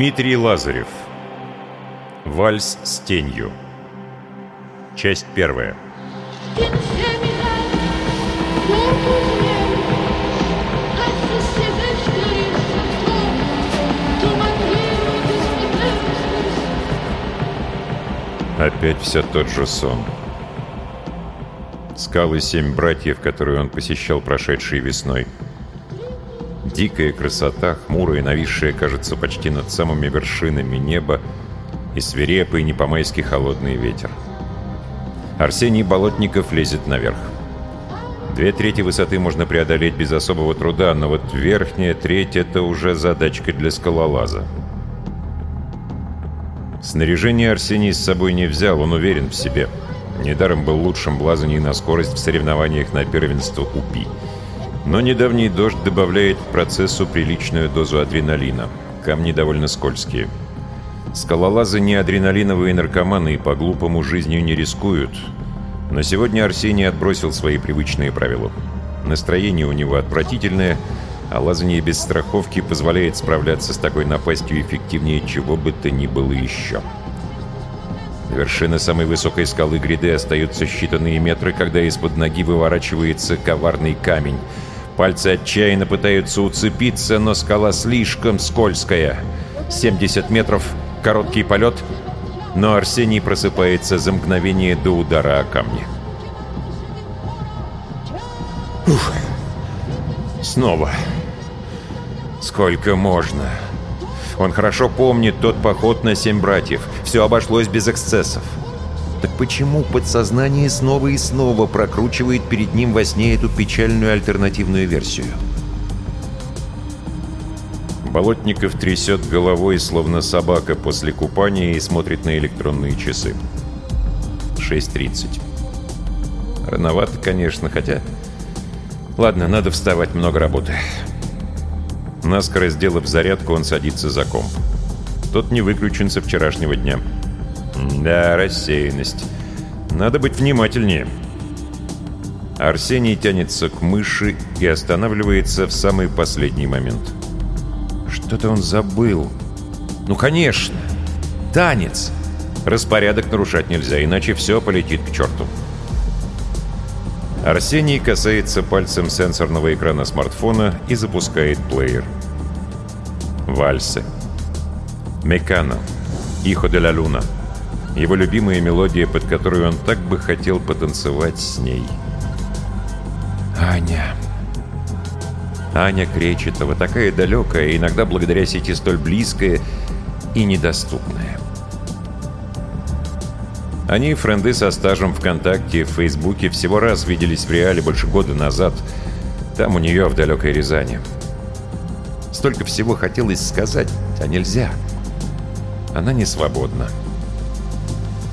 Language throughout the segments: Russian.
Дмитрий Лазарев. Вальс с тенью. Часть первая. Опять все тот же сон. Скалы «Семь братьев», которые он посещал прошедшей весной. Дикая красота, хмурая, нависшая, кажется, почти над самыми вершинами неба, и свирепый, не по-майски холодный ветер. Арсений Болотников лезет наверх. Две трети высоты можно преодолеть без особого труда, но вот верхняя треть — это уже задачка для скалолаза. Снаряжение Арсений с собой не взял, он уверен в себе. Недаром был лучшим в лазании на скорость в соревнованиях на первенство УПИ. Но недавний дождь добавляет к процессу приличную дозу адреналина. Камни довольно скользкие. Скалолазы не адреналиновые наркоманы и по-глупому жизнью не рискуют. Но сегодня Арсений отбросил свои привычные правила. Настроение у него отвратительное, а лазание без страховки позволяет справляться с такой напастью эффективнее чего бы то ни было еще. Вершина самой высокой скалы гряды остаются считанные метры, когда из-под ноги выворачивается коварный камень — Пальцы отчаянно пытаются уцепиться, но скала слишком скользкая. 70 метров, короткий полет, но Арсений просыпается за мгновение до удара о камни. Уф. Снова. Сколько можно? Он хорошо помнит тот поход на семь братьев. Все обошлось без эксцессов. Так почему подсознание снова и снова прокручивает перед ним во сне эту печальную альтернативную версию? Болотников трясет головой, словно собака после купания, и смотрит на электронные часы. 6.30. Рановато, конечно, хотя... Ладно, надо вставать, много работы. Наскоро сделав зарядку, он садится за комп. Тот не выключен со вчерашнего дня. Да, рассеянность. Надо быть внимательнее. Арсений тянется к мыши и останавливается в самый последний момент. Что-то он забыл. Ну, конечно. Танец. Распорядок нарушать нельзя, иначе все полетит к черту. Арсений касается пальцем сенсорного экрана смартфона и запускает плеер. Вальсы. Мекано. Ихо де ла Луна. Его любимая мелодия, под которую он так бы хотел потанцевать с ней. Аня. Аня Кречетова, такая далекая, иногда благодаря сети столь близкая и недоступная. Они, френды со стажем ВКонтакте, в Фейсбуке, всего раз виделись в реале больше года назад. Там у нее, в далекой Рязани. Столько всего хотелось сказать, а нельзя. Она не свободна.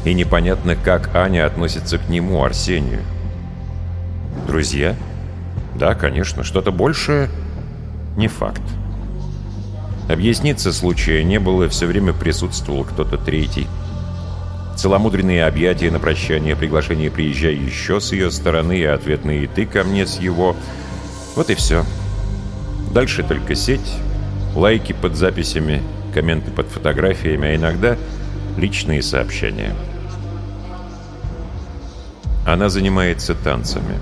И непонятно, как Аня относится к нему, Арсению. Друзья? Да, конечно. Что-то большее? Не факт. Объясниться случая не было, все время присутствовал кто-то третий. Целомудренные объятия на прощание, приглашение «приезжай еще» с ее стороны и ответные «ты ко мне» с его. Вот и все. Дальше только сеть, лайки под записями, комменты под фотографиями, а иногда личные сообщения. Она занимается танцами.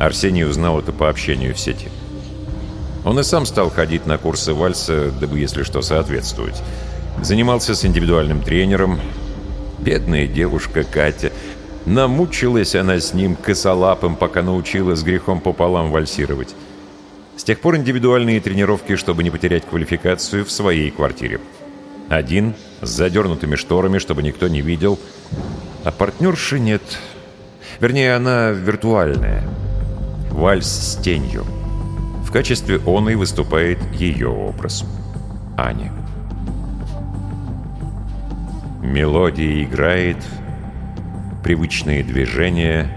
Арсений узнал это по общению в сети. Он и сам стал ходить на курсы вальса, дабы, если что, соответствовать. Занимался с индивидуальным тренером. Бедная девушка Катя. Намучилась она с ним косолапым, пока научила с грехом пополам вальсировать. С тех пор индивидуальные тренировки, чтобы не потерять квалификацию, в своей квартире. Один, с задернутыми шторами, чтобы никто не видел. А партнерши нет. Вернее, она виртуальная. Вальс с тенью. В качестве он и выступает ее образ. Аня. Мелодия играет, привычные движения.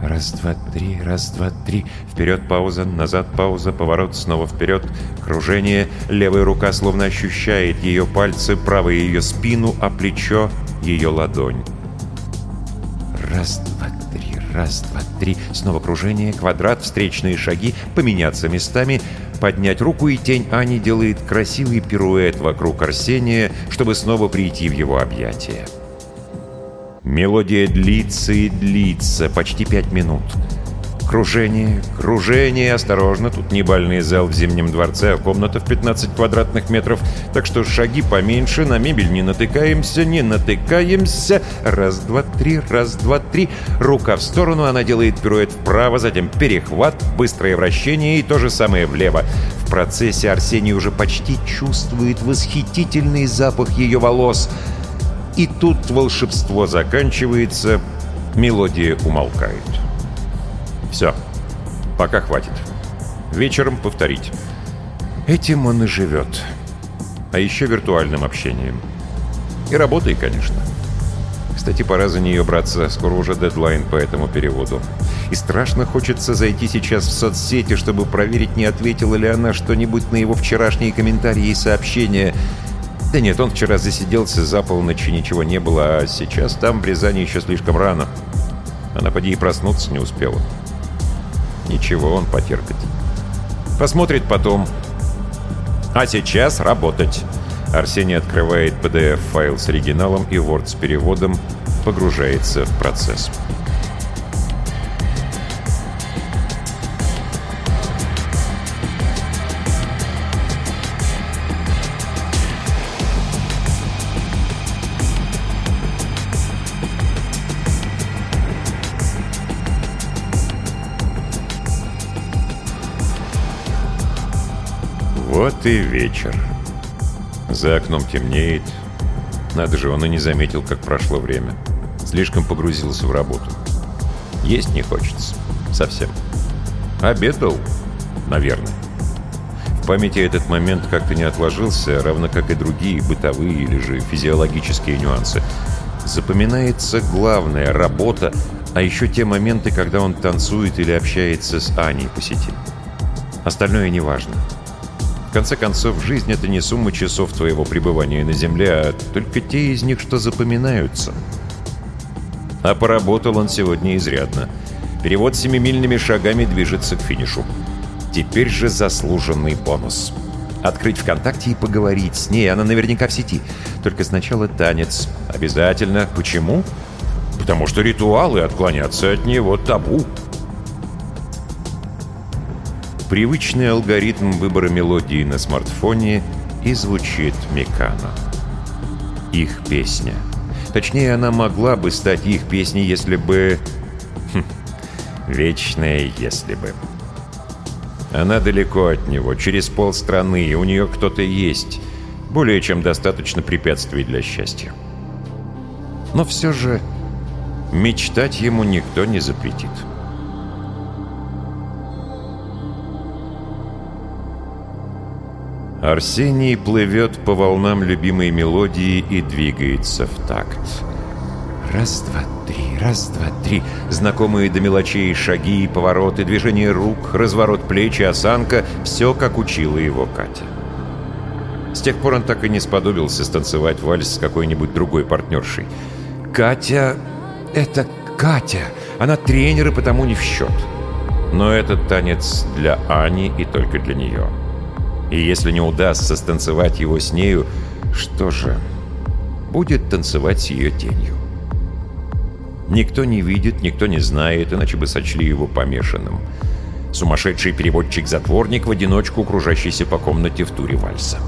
Раз, два, три, раз, два, три. Вперед пауза, назад пауза, поворот, снова вперед. Кружение. Левая рука словно ощущает ее пальцы, правая ее спину, а плечо — ее ладонь. Раз, два, три, раз, два, три. Снова кружение, квадрат, встречные шаги, поменяться местами. поднять руку, и тень Ани делает красивый пируэт вокруг Арсения, чтобы снова прийти в его объятия. Мелодия длится и длится, почти пять минут. Кружение, кружение, осторожно, тут не бальный зал в Зимнем дворце, а комната в 15 квадратных метров, так что шаги поменьше, на мебель не натыкаемся, не натыкаемся. Раз, два, три, раз, два, три. Рука в сторону, она делает пируэт вправо, затем перехват, быстрое вращение и то же самое влево. В процессе Арсений уже почти чувствует восхитительный запах ее волос. И тут волшебство заканчивается, мелодия умолкает. Все. Пока хватит. Вечером повторить. Этим он и живет. А еще виртуальным общением. И работой, конечно. Кстати, пора за нее браться. Скоро уже дедлайн по этому переводу. И страшно хочется зайти сейчас в соцсети, чтобы проверить, не ответила ли она что-нибудь на его вчерашние комментарии и сообщения. Да нет, он вчера засиделся за полночь, ничего не было, а сейчас там в Рязани еще слишком рано. Она поди и проснуться не успела. Ничего, он потерпит. Посмотрит потом. А сейчас работать. Арсений открывает PDF-файл с оригиналом и Word с переводом, погружается в процесс. Вот и вечер. За окном темнеет. Надо же, он и не заметил, как прошло время. Слишком погрузился в работу. Есть не хочется. Совсем. Обедал? Наверное. В памяти этот момент как-то не отложился, равно как и другие бытовые или же физиологические нюансы. Запоминается главное — работа, а еще те моменты, когда он танцует или общается с Аней по сети. Остальное неважно. важно конце концов, жизнь — это не сумма часов твоего пребывания на Земле, а только те из них, что запоминаются. А поработал он сегодня изрядно. Перевод семимильными шагами движется к финишу. Теперь же заслуженный бонус. Открыть ВКонтакте и поговорить с ней, она наверняка в сети. Только сначала танец. Обязательно. Почему? Потому что ритуалы отклоняться от него табу. Привычный алгоритм выбора мелодии на смартфоне и звучит Микано. Их песня. Точнее, она могла бы стать их песней, если бы... Хм, вечное «если бы». Она далеко от него, через полстраны, и у нее кто-то есть. Более чем достаточно препятствий для счастья. Но все же мечтать ему никто не запретит. Арсений плывет по волнам любимой мелодии и двигается в такт. Раз, два, три, раз, два, три. Знакомые до мелочей шаги, повороты, движение рук, разворот плеч и осанка — все, как учила его Катя. С тех пор он так и не сподобился станцевать вальс с какой-нибудь другой партнершей. Катя — это Катя. Она тренер и потому не в счет. Но этот танец для Ани и только для нее. — и если не удастся станцевать его с нею, что же, будет танцевать с ее тенью. Никто не видит, никто не знает, иначе бы сочли его помешанным. Сумасшедший переводчик-затворник в одиночку, кружащийся по комнате в туре вальса.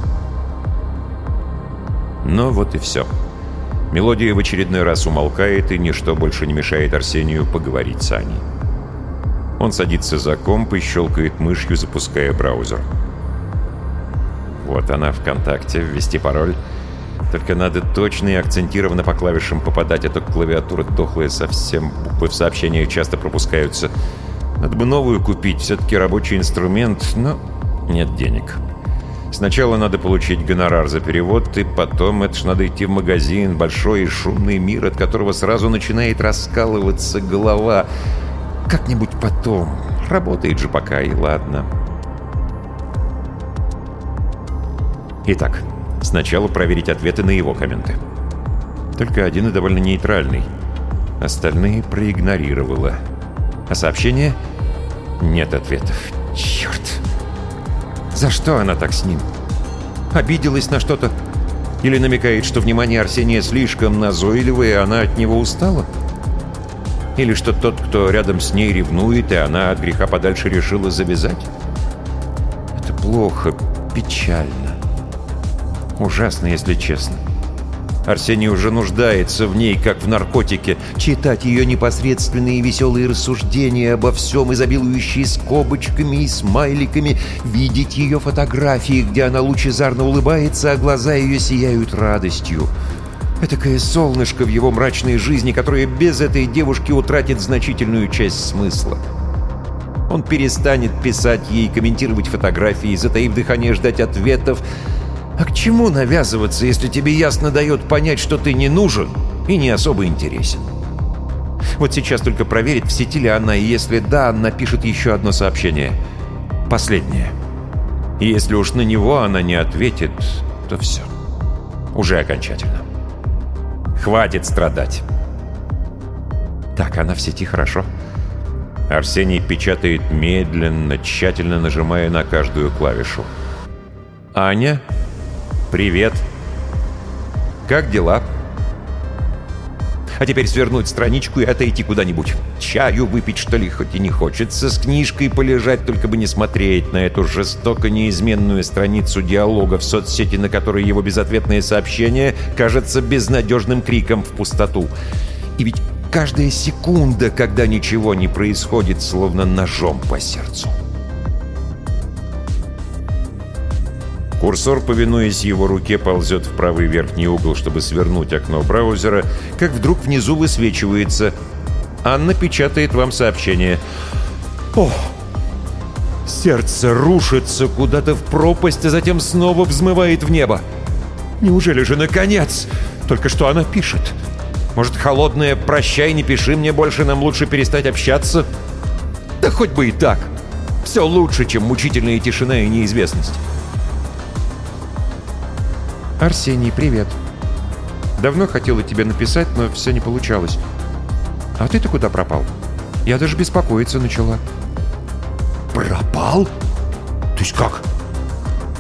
Но вот и все. Мелодия в очередной раз умолкает, и ничто больше не мешает Арсению поговорить с Аней. Он садится за комп и щелкает мышью, запуская браузер. «Браузер». Вот она ВКонтакте, ввести пароль. Только надо точно и акцентированно по клавишам попадать, а то клавиатура дохлая совсем, буквы в сообщениях часто пропускаются. Надо бы новую купить, все-таки рабочий инструмент, но нет денег. Сначала надо получить гонорар за перевод, и потом это ж надо идти в магазин, большой и шумный мир, от которого сразу начинает раскалываться голова. Как-нибудь потом. Работает же пока, и ладно. Итак, сначала проверить ответы на его комменты. Только один и довольно нейтральный. Остальные проигнорировала. А сообщение? Нет ответов. Черт! За что она так с ним? Обиделась на что-то? Или намекает, что внимание Арсения слишком назойливое, и она от него устала? Или что тот, кто рядом с ней ревнует, и она от греха подальше решила завязать? Это плохо, печально. Ужасно, если честно. Арсений уже нуждается в ней, как в наркотике. Читать ее непосредственные веселые рассуждения обо всем, изобилующие скобочками и смайликами, видеть ее фотографии, где она лучезарно улыбается, а глаза ее сияют радостью. Этакое солнышко в его мрачной жизни, которое без этой девушки утратит значительную часть смысла. Он перестанет писать ей, комментировать фотографии, затаив дыхание ждать ответов, а к чему навязываться, если тебе ясно дает понять, что ты не нужен и не особо интересен? Вот сейчас только проверить, в сети ли она, и если да, напишет еще одно сообщение. Последнее. И если уж на него она не ответит, то все. Уже окончательно. Хватит страдать. Так, она в сети хорошо. Арсений печатает медленно, тщательно нажимая на каждую клавишу. «Аня?» «Привет. Как дела?» А теперь свернуть страничку и отойти куда-нибудь. Чаю выпить, что ли, хоть и не хочется. С книжкой полежать, только бы не смотреть на эту жестоко неизменную страницу диалога в соцсети, на которой его безответное сообщение кажется безнадежным криком в пустоту. И ведь каждая секунда, когда ничего не происходит, словно ножом по сердцу. Курсор, повинуясь его руке, ползет в правый верхний угол, чтобы свернуть окно браузера, как вдруг внизу высвечивается. Анна печатает вам сообщение. О! Сердце рушится куда-то в пропасть, а затем снова взмывает в небо. Неужели же наконец? Только что она пишет. Может, холодное «прощай, не пиши мне больше, нам лучше перестать общаться»? Да хоть бы и так. Все лучше, чем мучительная тишина и неизвестность. «Арсений, привет. Давно хотела тебе написать, но все не получалось. А ты-то куда пропал? Я даже беспокоиться начала». «Пропал? То есть как?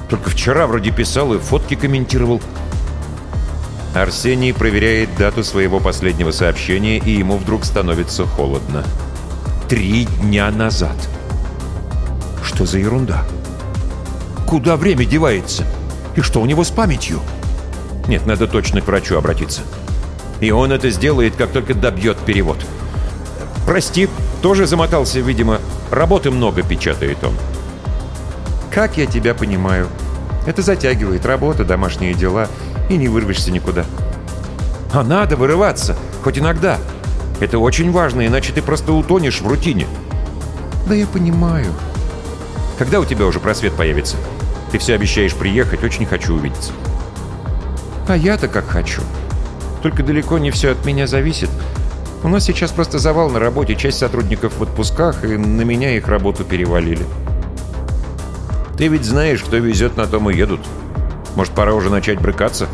Только вчера вроде писал и фотки комментировал». Арсений проверяет дату своего последнего сообщения, и ему вдруг становится холодно. Три дня назад. Что за ерунда? Куда время девается? И что у него с памятью? Нет, надо точно к врачу обратиться. И он это сделает, как только добьет перевод. Прости, тоже замотался, видимо. Работы много, печатает он. Как я тебя понимаю. Это затягивает работа, домашние дела, и не вырвешься никуда. А надо вырываться, хоть иногда. Это очень важно, иначе ты просто утонешь в рутине. Да я понимаю. Когда у тебя уже просвет появится? Ты все обещаешь приехать, очень хочу увидеться. А я-то как хочу. Только далеко не все от меня зависит. У нас сейчас просто завал на работе, часть сотрудников в отпусках, и на меня их работу перевалили. Ты ведь знаешь, кто везет, на том и едут. Может, пора уже начать брыкаться?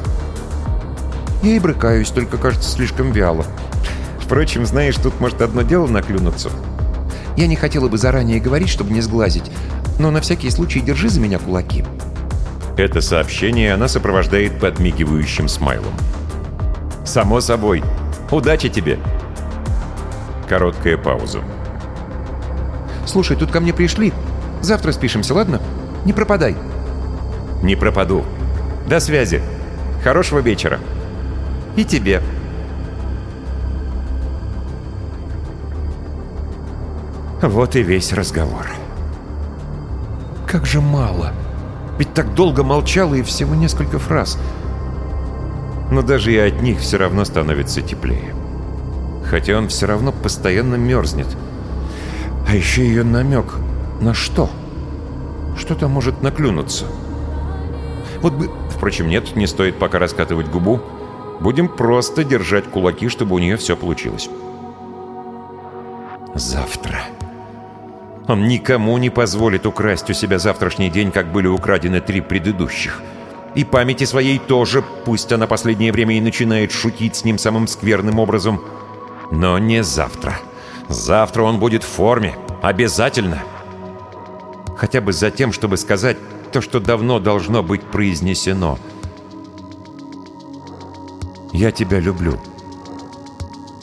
Я и брыкаюсь, только кажется слишком вяло. Впрочем, знаешь, тут может одно дело наклюнуться. Я не хотела бы заранее говорить, чтобы не сглазить, но на всякий случай держи за меня кулаки». Это сообщение она сопровождает подмигивающим смайлом. «Само собой. Удачи тебе!» Короткая пауза. «Слушай, тут ко мне пришли. Завтра спишемся, ладно? Не пропадай». «Не пропаду. До связи. Хорошего вечера». «И тебе». Вот и весь разговор. Как же мало. Ведь так долго молчала и всего несколько фраз. Но даже и от них все равно становится теплее. Хотя он все равно постоянно мерзнет. А еще ее намек на что? Что-то может наклюнуться. Вот бы... Впрочем, нет, не стоит пока раскатывать губу. Будем просто держать кулаки, чтобы у нее все получилось. Завтра. Он никому не позволит украсть у себя завтрашний день, как были украдены три предыдущих. И памяти своей тоже, пусть она последнее время и начинает шутить с ним самым скверным образом. Но не завтра. Завтра он будет в форме. Обязательно. Хотя бы за тем, чтобы сказать то, что давно должно быть произнесено. «Я тебя люблю».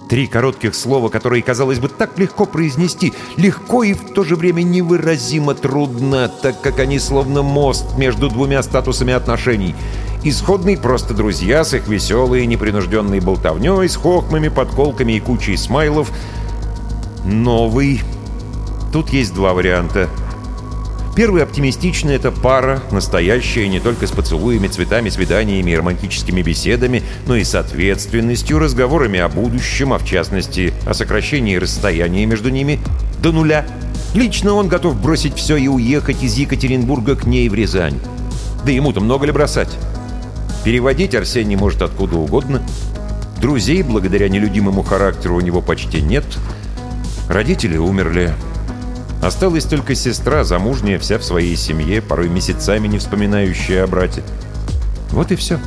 Три коротких слова, которые, казалось бы, так легко произнести, легко и в то же время невыразимо трудно, так как они словно мост между двумя статусами отношений. Исходный просто друзья с их веселой и непринужденной болтовней, с хохмами, подколками и кучей смайлов. Новый. Тут есть два варианта — Первый оптимистичный — это пара, настоящая не только с поцелуями, цветами, свиданиями и романтическими беседами, но и с ответственностью, разговорами о будущем, а в частности о сокращении расстояния между ними до нуля. Лично он готов бросить все и уехать из Екатеринбурга к ней в Рязань. Да ему-то много ли бросать? Переводить Арсений может откуда угодно. Друзей, благодаря нелюдимому характеру, у него почти нет. Родители умерли. Осталась только сестра, замужняя, вся в своей семье, порой месяцами не вспоминающая о брате. Вот и все.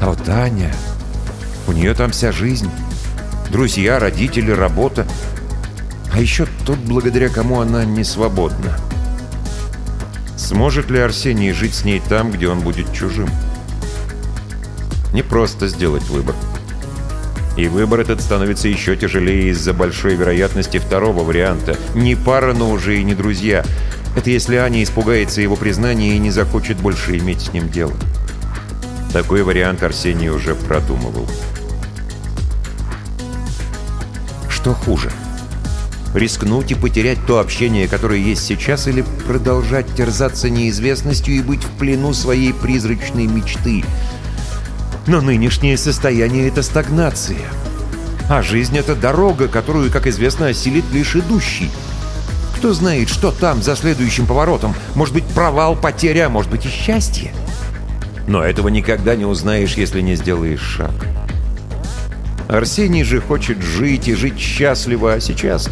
А вот Аня... У нее там вся жизнь. Друзья, родители, работа. А еще тот, благодаря кому она не свободна. Сможет ли Арсений жить с ней там, где он будет чужим? Не просто сделать выбор. И выбор этот становится еще тяжелее из-за большой вероятности второго варианта. Не пара, но уже и не друзья. Это если Аня испугается его признания и не захочет больше иметь с ним дело. Такой вариант Арсений уже продумывал. Что хуже? Рискнуть и потерять то общение, которое есть сейчас, или продолжать терзаться неизвестностью и быть в плену своей призрачной мечты — но нынешнее состояние — это стагнация. А жизнь — это дорога, которую, как известно, осилит лишь идущий. Кто знает, что там, за следующим поворотом. Может быть, провал, потеря, а может быть и счастье. Но этого никогда не узнаешь, если не сделаешь шаг. Арсений же хочет жить и жить счастливо, а сейчас...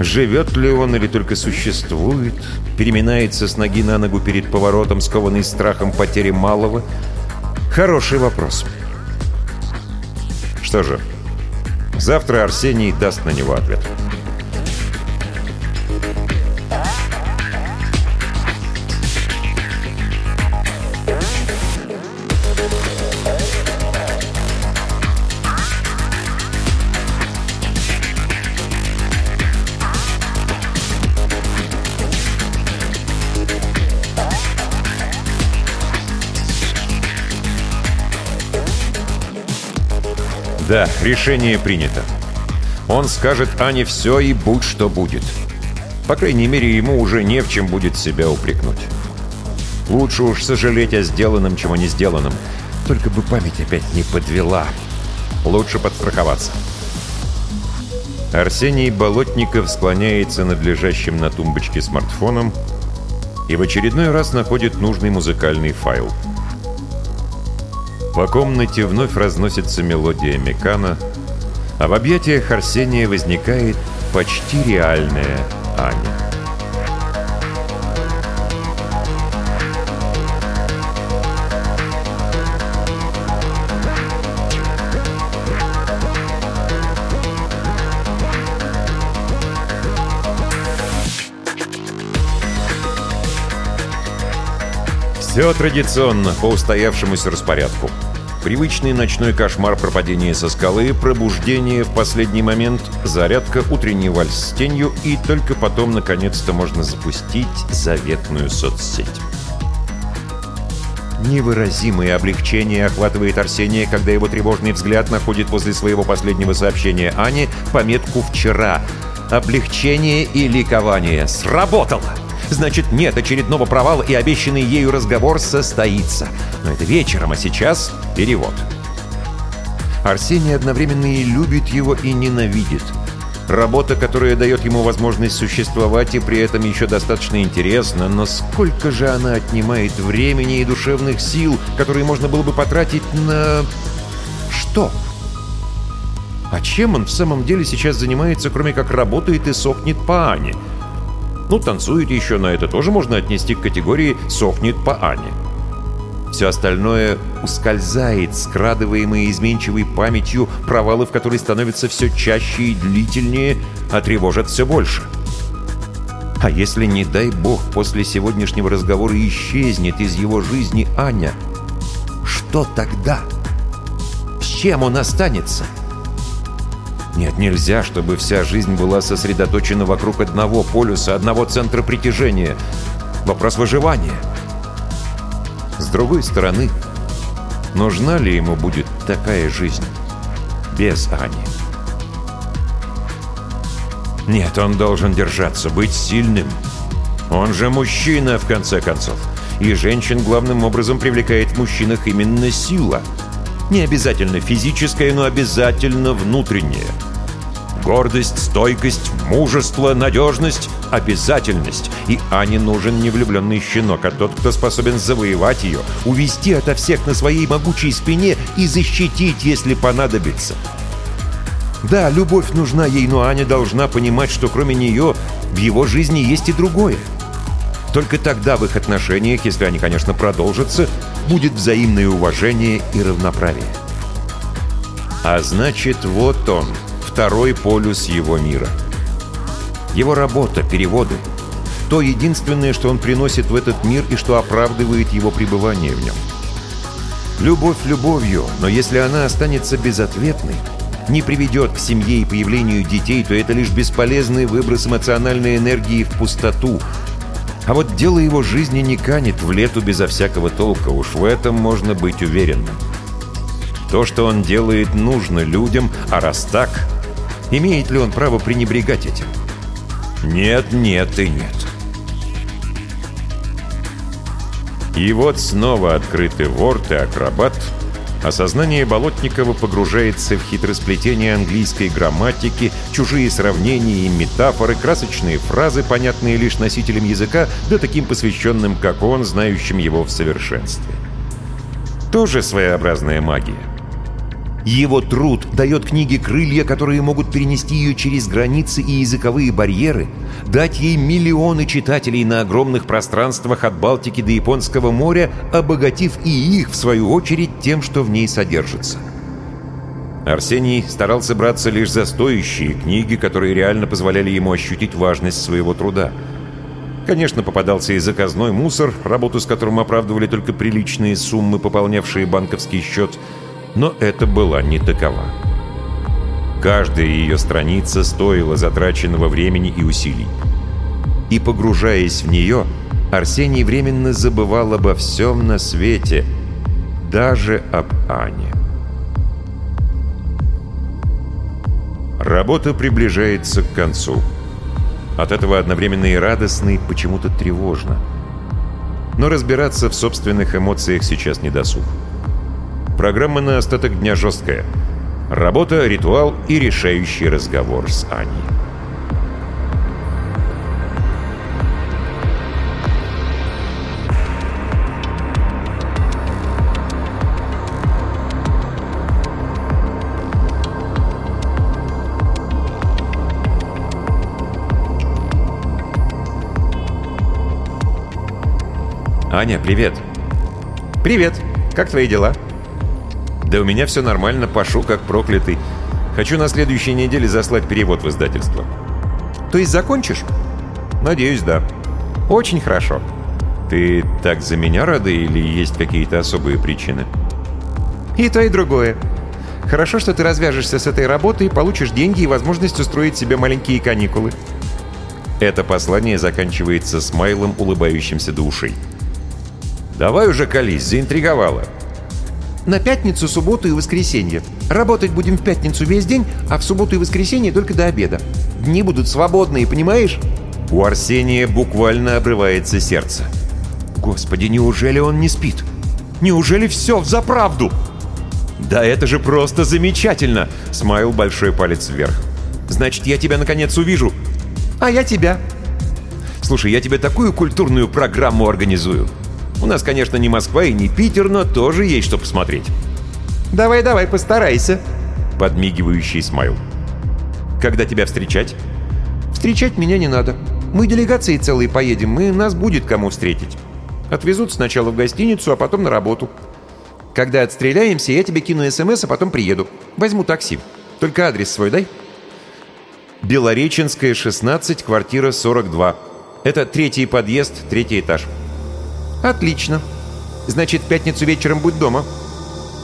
Живет ли он или только существует? Переминается с ноги на ногу перед поворотом, скованный страхом потери малого — Хороший вопрос. Что же, завтра Арсений даст на него ответ. Да, решение принято. Он скажет Ане все и будь что будет. По крайней мере, ему уже не в чем будет себя упрекнуть. Лучше уж сожалеть о сделанном, чем о не сделанном. Только бы память опять не подвела. Лучше подстраховаться. Арсений Болотников склоняется над лежащим на тумбочке смартфоном и в очередной раз находит нужный музыкальный файл — по комнате вновь разносится мелодия Мекана, а в объятиях Арсения возникает почти реальная Аня. Все традиционно, по устоявшемуся распорядку. Привычный ночной кошмар пропадения со скалы, пробуждение в последний момент, зарядка, утренний вальс с тенью и только потом, наконец-то, можно запустить заветную соцсеть. Невыразимое облегчение охватывает Арсения, когда его тревожный взгляд находит возле своего последнего сообщения Ане пометку «Вчера». Облегчение и ликование. Сработало! Значит, нет очередного провала, и обещанный ею разговор состоится. Но это вечером, а сейчас перевод. Арсений одновременно и любит его, и ненавидит. Работа, которая дает ему возможность существовать и при этом еще достаточно интересна, но сколько же она отнимает времени и душевных сил, которые можно было бы потратить на... что? А чем он в самом деле сейчас занимается, кроме как работает и сохнет по Ане? Ну, танцует еще, на это тоже можно отнести к категории «сохнет по Ане». Все остальное ускользает, скрадываемое изменчивой памятью, провалы в которой становятся все чаще и длительнее, а тревожат все больше. А если, не дай бог, после сегодняшнего разговора исчезнет из его жизни Аня, что тогда? С чем он останется? Нет, нельзя, чтобы вся жизнь была сосредоточена вокруг одного полюса, одного центра притяжения. Вопрос выживания. С другой стороны, нужна ли ему будет такая жизнь без Ани? Нет, он должен держаться, быть сильным. Он же мужчина, в конце концов. И женщин главным образом привлекает в мужчинах именно сила. Не обязательно физическая, но обязательно внутренняя. Гордость, стойкость, мужество, надежность, обязательность. И Ане нужен не влюбленный щенок, а тот, кто способен завоевать ее, увести ото всех на своей могучей спине и защитить, если понадобится. Да, любовь нужна ей, но Аня должна понимать, что кроме нее в его жизни есть и другое. Только тогда в их отношениях, если они, конечно, продолжатся, будет взаимное уважение и равноправие. А значит, вот он, второй полюс его мира. Его работа, переводы — то единственное, что он приносит в этот мир и что оправдывает его пребывание в нем. Любовь любовью, но если она останется безответной — не приведет к семье и появлению детей, то это лишь бесполезный выброс эмоциональной энергии в пустоту. А вот дело его жизни не канет в лету безо всякого толка, уж в этом можно быть уверенным. То, что он делает, нужно людям, а раз так, имеет ли он право пренебрегать этим? Нет, нет и нет. И вот снова открыты ворт и акробат — Осознание Болотникова погружается в хитросплетение английской грамматики, чужие сравнения и метафоры, красочные фразы, понятные лишь носителям языка, да таким посвященным, как он, знающим его в совершенстве. Тоже своеобразная магия. Его труд дает книге крылья, которые могут перенести ее через границы и языковые барьеры, дать ей миллионы читателей на огромных пространствах от Балтики до Японского моря, обогатив и их, в свою очередь, тем, что в ней содержится. Арсений старался браться лишь за стоящие книги, которые реально позволяли ему ощутить важность своего труда. Конечно, попадался и заказной мусор, работу с которым оправдывали только приличные суммы, пополнявшие банковский счет – но это была не такова. Каждая ее страница стоила затраченного времени и усилий. И погружаясь в нее, Арсений временно забывал обо всем на свете, даже об Ане. Работа приближается к концу. От этого одновременно и радостно, и почему-то тревожно. Но разбираться в собственных эмоциях сейчас не досуг. Программа на остаток дня жесткая. Работа, ритуал и решающий разговор с Аней. Аня, привет. Привет. Как твои дела? Да у меня все нормально, пашу как проклятый. Хочу на следующей неделе заслать перевод в издательство. То есть закончишь? Надеюсь, да. Очень хорошо. Ты так за меня рада или есть какие-то особые причины? И то, и другое. Хорошо, что ты развяжешься с этой работой, получишь деньги и возможность устроить себе маленькие каникулы. Это послание заканчивается смайлом, улыбающимся до ушей. «Давай уже колись, заинтриговала. На пятницу, субботу и воскресенье. Работать будем в пятницу весь день, а в субботу и воскресенье только до обеда. Дни будут свободные, понимаешь? У Арсения буквально обрывается сердце. Господи, неужели он не спит? Неужели все в заправду? Да это же просто замечательно! Смайл большой палец вверх. Значит, я тебя наконец увижу. А я тебя. Слушай, я тебе такую культурную программу организую. У нас, конечно, не Москва и не Питер, но тоже есть что посмотреть. Давай-давай, постарайся. Подмигивающий смайл. Когда тебя встречать? Встречать меня не надо. Мы делегацией целые поедем, и нас будет кому встретить. Отвезут сначала в гостиницу, а потом на работу. Когда отстреляемся, я тебе кину СМС, а потом приеду. Возьму такси. Только адрес свой дай. Белореченская, 16, квартира 42. Это третий подъезд, третий этаж. Отлично. Значит, в пятницу вечером будь дома.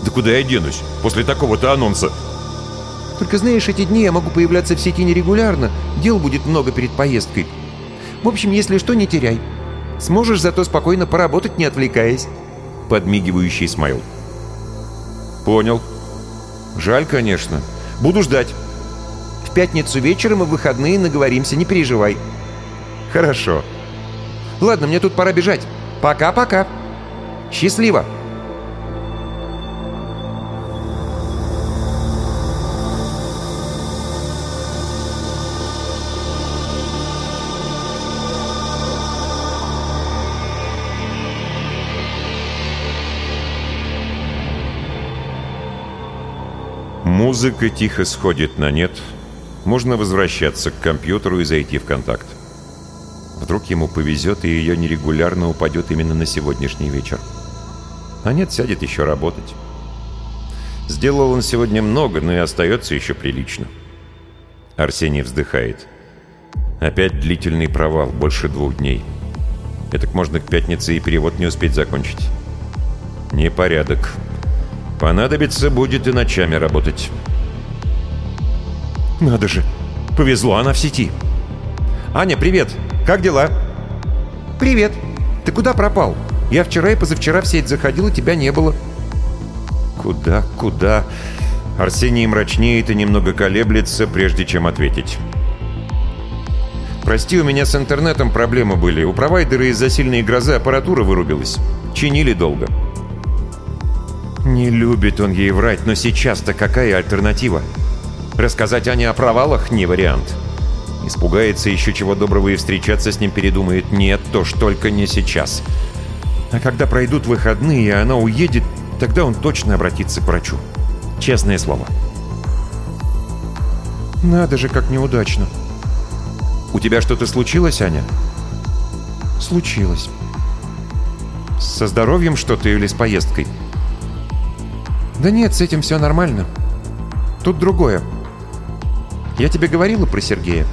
Да куда я денусь после такого-то анонса? Только знаешь, эти дни я могу появляться в сети нерегулярно. Дел будет много перед поездкой. В общем, если что, не теряй. Сможешь зато спокойно поработать, не отвлекаясь. Подмигивающий смайл. Понял. Жаль, конечно. Буду ждать. В пятницу вечером и в выходные наговоримся, не переживай. Хорошо. Ладно, мне тут пора бежать. Пока-пока. Счастливо. Музыка тихо сходит на нет. Можно возвращаться к компьютеру и зайти в контакт. Вдруг ему повезет, и ее нерегулярно упадет именно на сегодняшний вечер. А нет, сядет еще работать. Сделал он сегодня много, но и остается еще прилично. Арсений вздыхает. Опять длительный провал, больше двух дней. Этак можно к пятнице и перевод не успеть закончить. Непорядок. Понадобится будет и ночами работать. Надо же, повезло, она в сети. Аня, привет! Как дела? Привет! Ты куда пропал? Я вчера и позавчера в сеть заходил, и тебя не было. Куда, куда? Арсений мрачнеет и немного колеблется, прежде чем ответить. Прости, у меня с интернетом проблемы были. У провайдера из-за сильной грозы аппаратура вырубилась. Чинили долго. Не любит он ей врать, но сейчас-то какая альтернатива? Рассказать Ане о провалах не вариант. Испугается еще чего доброго и встречаться с ним передумает. Нет, то ж только не сейчас. А когда пройдут выходные, и она уедет, тогда он точно обратится к врачу. Честное слово. Надо же, как неудачно. У тебя что-то случилось, Аня? Случилось. Со здоровьем что-то или с поездкой? Да нет, с этим все нормально. Тут другое. Я тебе говорила про Сергея?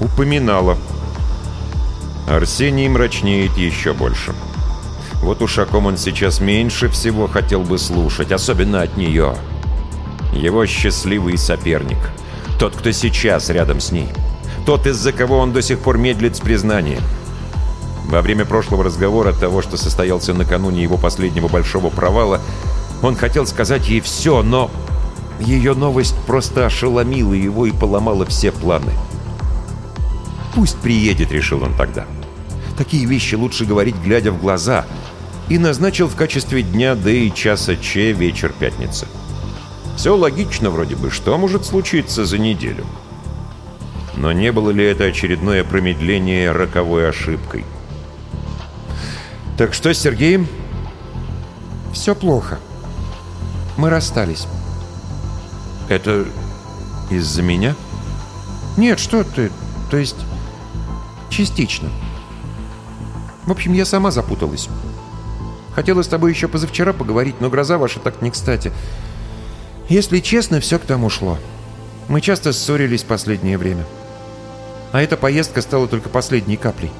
Упоминала. Арсений мрачнеет еще больше. Вот уж о ком он сейчас меньше всего хотел бы слушать, особенно от нее. Его счастливый соперник. Тот, кто сейчас рядом с ней. Тот, из-за кого он до сих пор медлит с признанием. Во время прошлого разговора, того, что состоялся накануне его последнего большого провала, он хотел сказать ей все, но ее новость просто ошеломила его и поломала все планы. «Пусть приедет», — решил он тогда. «Такие вещи лучше говорить, глядя в глаза», и назначил в качестве дня Д и часа Ч вечер пятницы. Все логично вроде бы, что может случиться за неделю. Но не было ли это очередное промедление роковой ошибкой? Так что с Сергеем? Все плохо. Мы расстались. Это из-за меня? Нет, что ты. То есть, частично. В общем, я сама запуталась. Хотела с тобой еще позавчера поговорить, но гроза ваша так не кстати. Если честно, все к тому шло. Мы часто ссорились в последнее время. А эта поездка стала только последней каплей.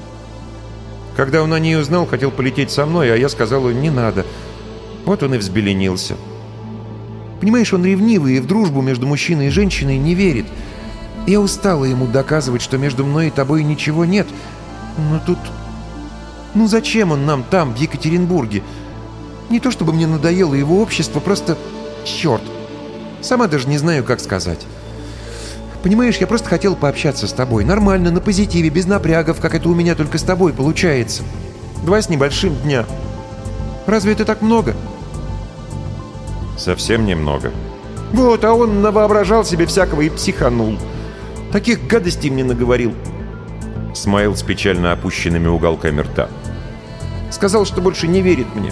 Когда он о ней узнал, хотел полететь со мной, а я сказала «не надо». Вот он и взбеленился. Понимаешь, он ревнивый и в дружбу между мужчиной и женщиной не верит. Я устала ему доказывать, что между мной и тобой ничего нет. Но тут... Ну зачем он нам там, в Екатеринбурге? Не то чтобы мне надоело его общество, просто... Черт! Сама даже не знаю, как сказать. Понимаешь, я просто хотел пообщаться с тобой. Нормально, на позитиве, без напрягов, как это у меня только с тобой получается. Два с небольшим дня. Разве это так много? Совсем немного. Вот, а он навоображал себе всякого и психанул. Таких гадостей мне наговорил. Смайл с печально опущенными уголками рта. Сказал, что больше не верит мне.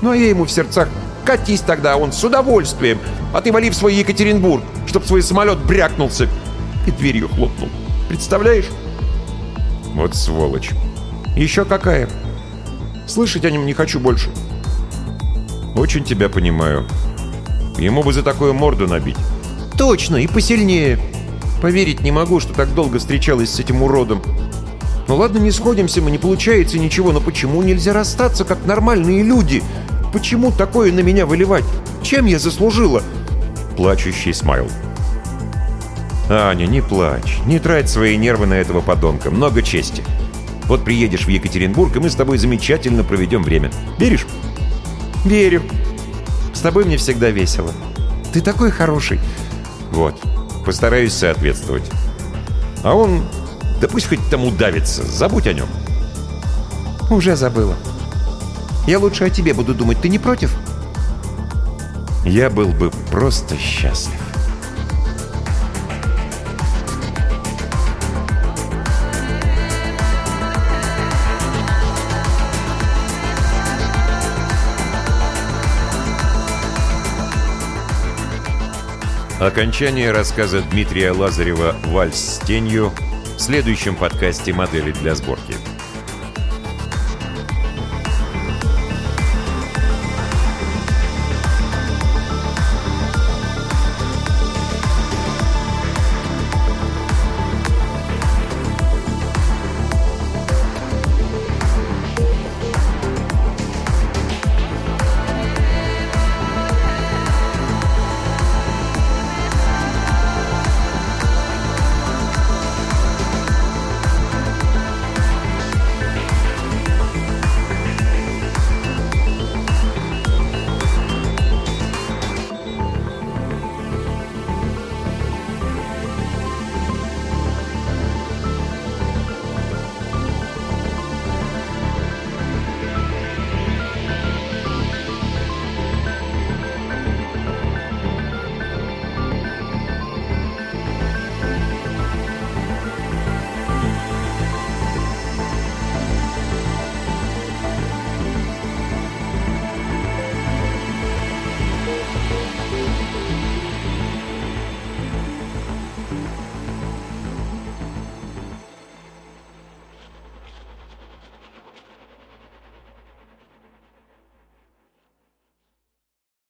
Ну а я ему в сердцах «Катись тогда, он с удовольствием, а ты вали в свой Екатеринбург, чтоб свой самолет брякнулся!» И дверью хлопнул. Представляешь? Вот сволочь. Еще какая. Слышать о нем не хочу больше. Очень тебя понимаю. Ему бы за такую морду набить. Точно, и посильнее. Поверить не могу, что так долго встречалась с этим уродом. Ну ладно, не сходимся мы, не получается ничего, но почему нельзя расстаться, как нормальные люди? Почему такое на меня выливать? Чем я заслужила?» Плачущий смайл. «Аня, не плачь. Не трать свои нервы на этого подонка. Много чести. Вот приедешь в Екатеринбург, и мы с тобой замечательно проведем время. Веришь?» «Верю. С тобой мне всегда весело. Ты такой хороший». «Вот. Постараюсь соответствовать. А он... Да пусть хоть там удавится. Забудь о нем». «Уже забыла. Я лучше о тебе буду думать. Ты не против?» «Я был бы просто счастлив». Окончание рассказа Дмитрия Лазарева «Вальс с тенью» в следующем подкасте «Модели для сборки».